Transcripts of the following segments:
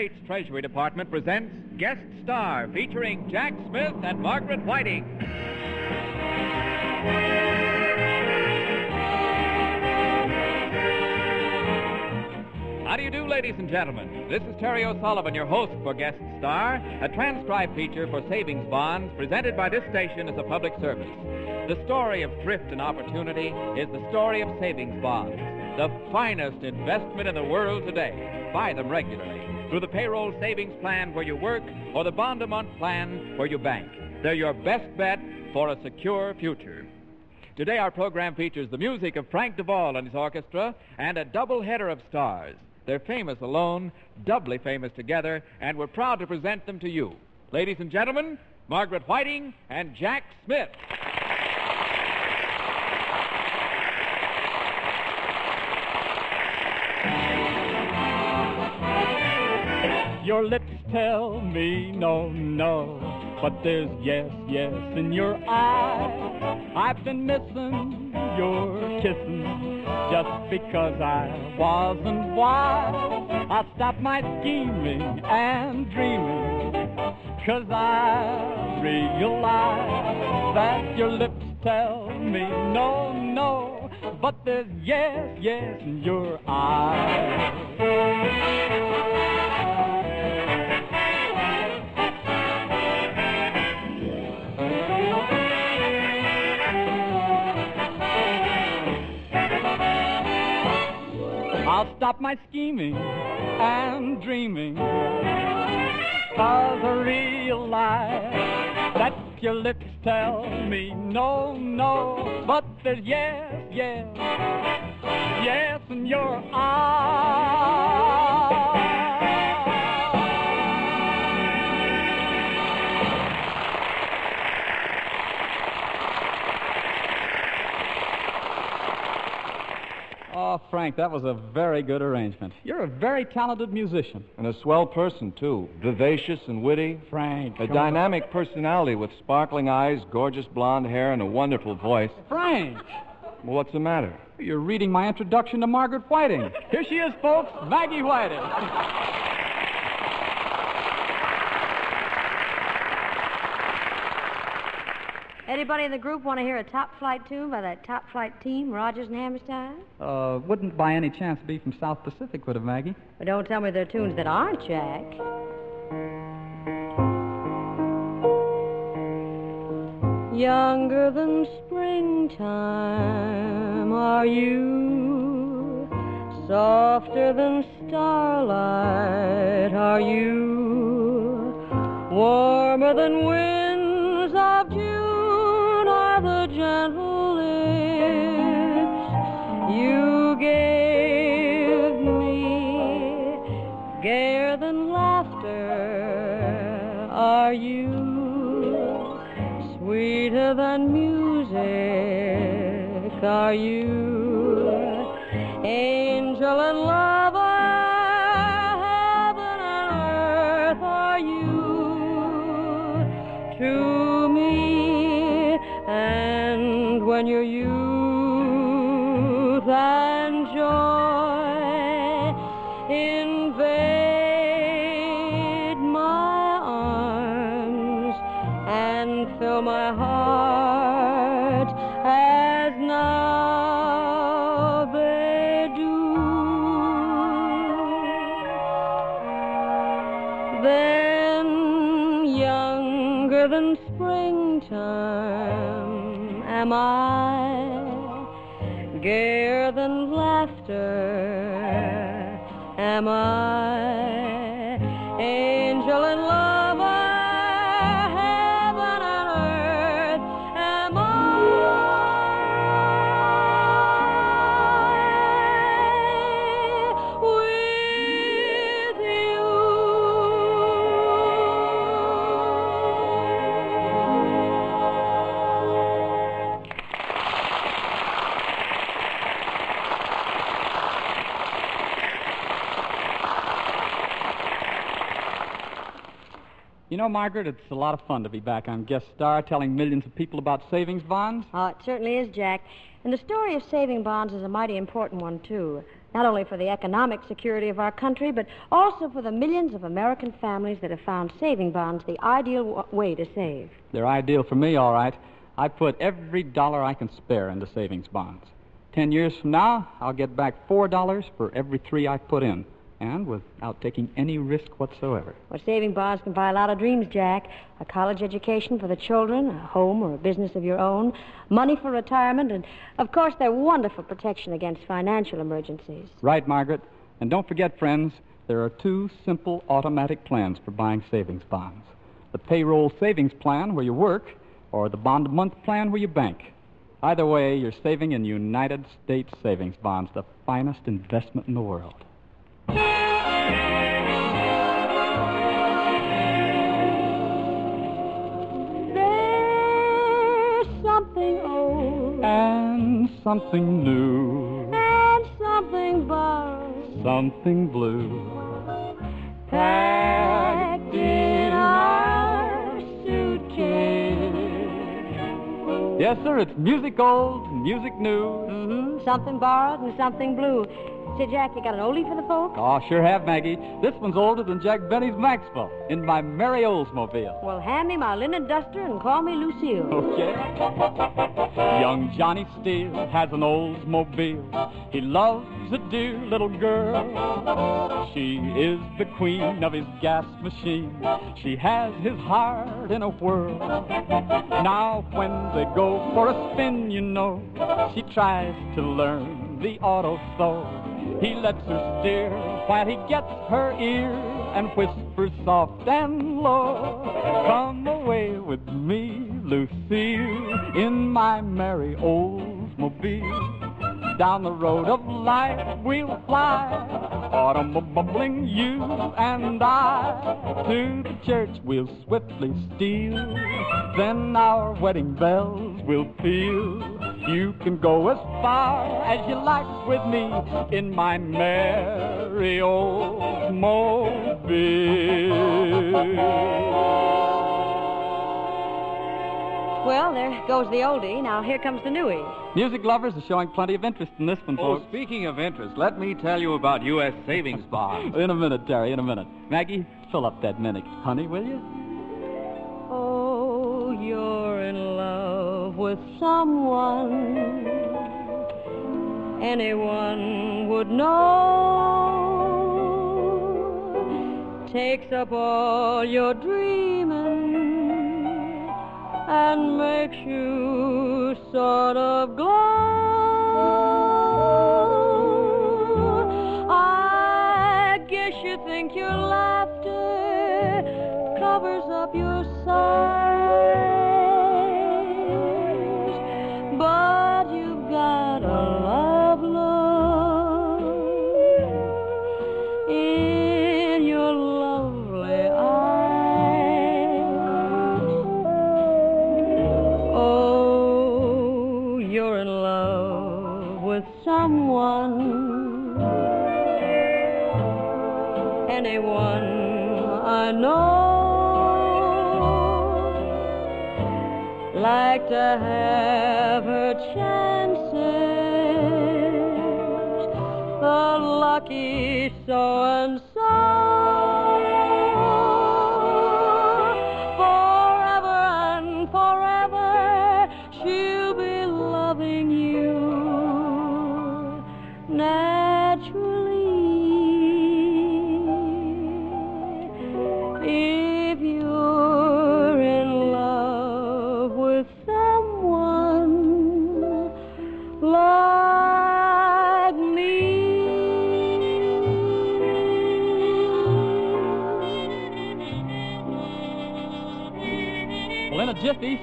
States Treasury Department presents Guest Star featuring Jack Smith and Margaret Whiting. How do you do, ladies and gentlemen? This is Terry O'Sullivan, your host for Guest Star, a transcribed feature for savings bonds presented by this station as a public service. The story of thrift and opportunity is the story of savings bonds, the finest investment in the world today. Buy them regularly through the payroll savings plan where you work or the bond a month plan where you bank. They're your best bet for a secure future. Today, our program features the music of Frank DeVol and his orchestra and a double header of stars. They're famous alone, doubly famous together, and we're proud to present them to you. Ladies and gentlemen, Margaret Whiting and Jack Smith. Your lips tell me no, no, but there's yes, yes in your eyes. I've been missing your kissing just because I wasn't wise. I stopped my scheming and dreaming cause I realize that your lips tell me no, no, but there's yes, yes in your eyes. I'll stop my scheming and dreaming. Cause I realize that your lips tell me no, no, but there's yes, yes, yes in your eyes. Oh, Frank, that was a very good arrangement. You're a very talented musician. And a swell person, too. Vivacious and witty. Frank. A dynamic personality with sparkling eyes, gorgeous blonde hair, and a wonderful voice. Frank, Well, what's the matter? you're reading my introduction to Margaret Whiting. Here she is, folks, Maggie Whiting. Anybody in the group want to hear a top flight tune by that top flight team, Rodgers and Hammerstein? Uh, wouldn't by any chance be from South Pacific, would it, Maggie? But don't tell me they're tunes that aren't, Jack. Younger than springtime are you, softer than starlight are you, warmer than winds than music are you, angel and lover, heaven and earth are you? To me, and when your youth than springtime, am I, gayer than laughter, am I, know, Margaret, it's a lot of fun to be back on Guest Star telling millions of people about savings bonds. Oh, it certainly is, Jack. And the story of saving bonds is a mighty important one, too. not only for the economic security of our country, but also for the millions of American families that have found saving bonds the ideal w- way to save. They're ideal for me, all right. I put every dollar I can spare into savings bonds. Ten years from now, I'll get back four dollars for every three I put in, and without taking any risk whatsoever. Well, saving bonds can buy a lot of dreams, Jack. A college education for the children, a home or a business of your own, money for retirement, and, of course, they're wonderful protection against financial emergencies. Right, Margaret. And don't forget, friends, there are two simple automatic plans for buying savings bonds the payroll savings plan where you work, or the bond a month plan where you bank. Either way, you're saving in United States savings bonds, the finest investment in the world. Something new, and something borrowed something blue. packed in our suitcase. Yes, sir, it's music old, music new. Mm-hmm. Something borrowed and something blue. Say, Jack, you got an oldie for the folks? Oh, sure have, Maggie. This one's older than Jack Benny's Maxwell in my Merry Oldsmobile. Well, hand me my linen duster and call me Lucille. Okay. Young Johnny Steele has an Oldsmobile. He loves a dear little girl. She is the queen of his gas machine. She has his heart in a whirl. Now, when they go for a spin, you know, she tries to learn the auto so. He lets her steer while he gets her ear and whispers soft and low. Come away with me, Lucille, in my merry Oldsmobile. Down the road of life we'll fly, automobiling you and I. To the church we'll swiftly steal, then our wedding bells will peal. You can go as far as you like with me in my merry Oldsmobile. Well, there goes the oldie. Now here comes the newie. Music lovers are showing plenty of interest in this one, oh, folks. speaking of interest, let me tell you about U.S. savings bonds. In a minute, Terry, in a minute. Maggie, fill up that minute, honey, will you? Oh, you're in love with someone anyone would know. Takes up all your dreaming and makes you sort of glow. I guess you think your laughter covers up your sighs, but you've got a love look in your lovely eyes. Oh, you're in love with someone anyone I know like to have her chances the lucky so and so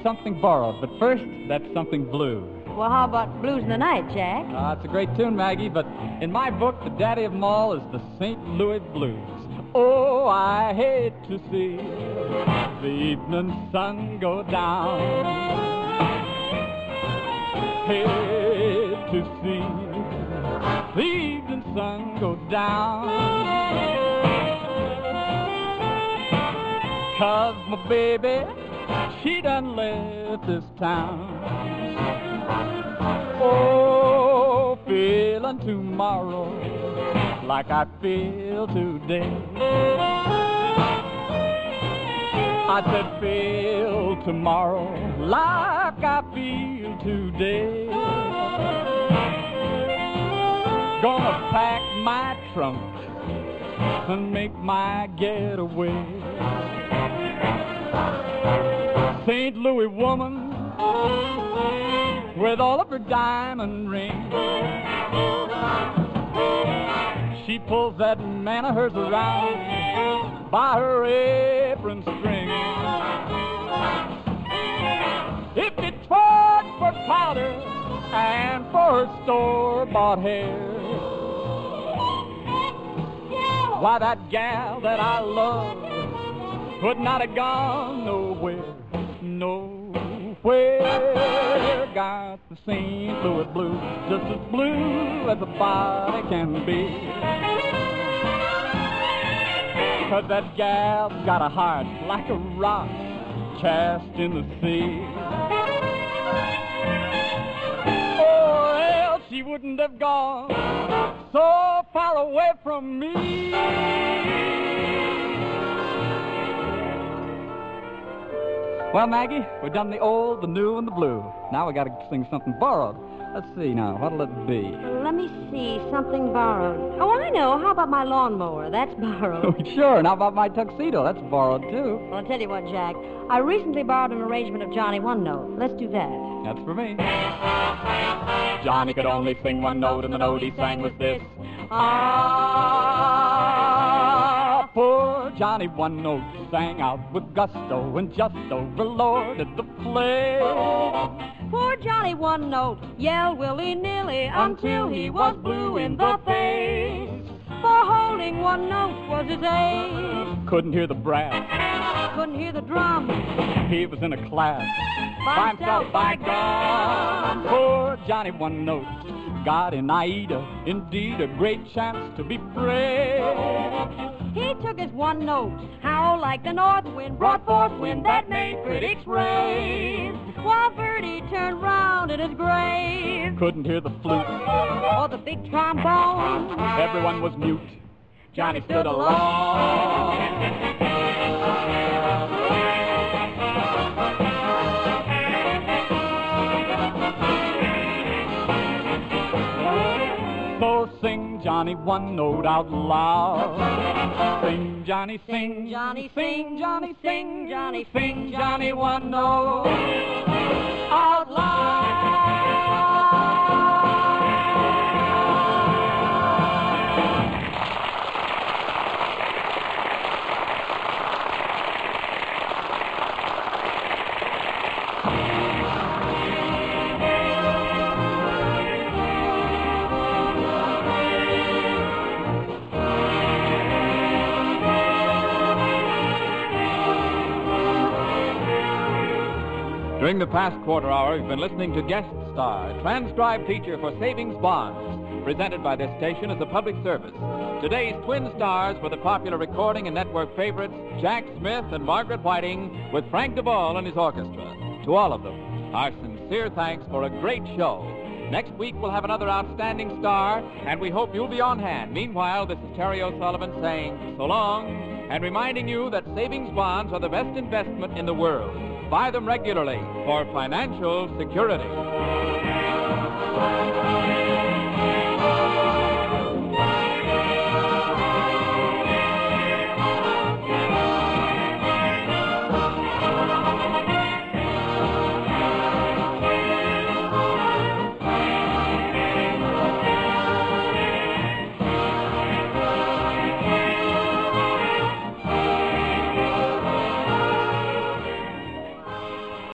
something borrowed. But first, that's something blue. Well, how about Blues in the Night, Jack? Ah, it's a great tune, Maggie, but in my book, the daddy of them all is the St. Louis Blues. Oh, I hate to see the evening sun go down. Hate to see the evening sun go down. Cause my baby, she done left this town. Oh, feeling tomorrow like I feel today. I said, feel tomorrow like I feel today. Gonna pack my trunk and make my getaway. St. Louis woman with all of her diamond rings. She pulls that man of hers around by her apron string. If it's for, for powder and for her store-bought hair, why that gal that I love would not have gone nowhere, nowhere. Got the St. Louis blue, just as blue as a body can be. Cause that gal's got a heart like a rock cast in the sea. Or else she wouldn't have gone so far away from me. Well, Maggie, we've done the old, the new, and the blue. Now we gotta sing something borrowed. Let's see now, what'll it be? Let me see, something borrowed. Oh, I know. How about my lawnmower? That's borrowed. sure, and how about my tuxedo? That's borrowed too. well, I'll tell you what, Jack. I recently borrowed an arrangement of Johnny One Note. Let's do that. That's for me. Johnny could only sing one note, and the note he sang was this. Ah, poor Johnny One Note sang out with gusto and just overlorded the play. Poor Johnny One Note yelled willy-nilly until he was blue in the face. For holding one note was his age. Couldn't hear the brass. Couldn't hear the drum. He was in a class By himself, by God. Poor Johnny One Note got in Aida, indeed a great chance to be brave. He took his one note, how like the north wind, brought forth wind that made critics rave. While Verdi turned round in his grave, Couldn't hear the flute. or the big trombone, Everyone was mute. Johnny stood alone. Johnny one note out loud. Sing Johnny, sing, Sing, Johnny, sing Johnny, sing, Johnny, sing Johnny one note out loud. During the past quarter hour, you've been listening to Guest Star, transcribed teacher for savings bonds, presented by this station as a public service. Today's twin stars were the popular recording and network favorites Jack Smith and Margaret Whiting, with Frank DeVol and his orchestra. To all of them, our sincere thanks for a great show. Next week, we'll have another outstanding star, and we hope you'll be on hand. Meanwhile, this is Terry O'Sullivan saying so long and reminding you that savings bonds are the best investment in the world. Buy them regularly for financial security.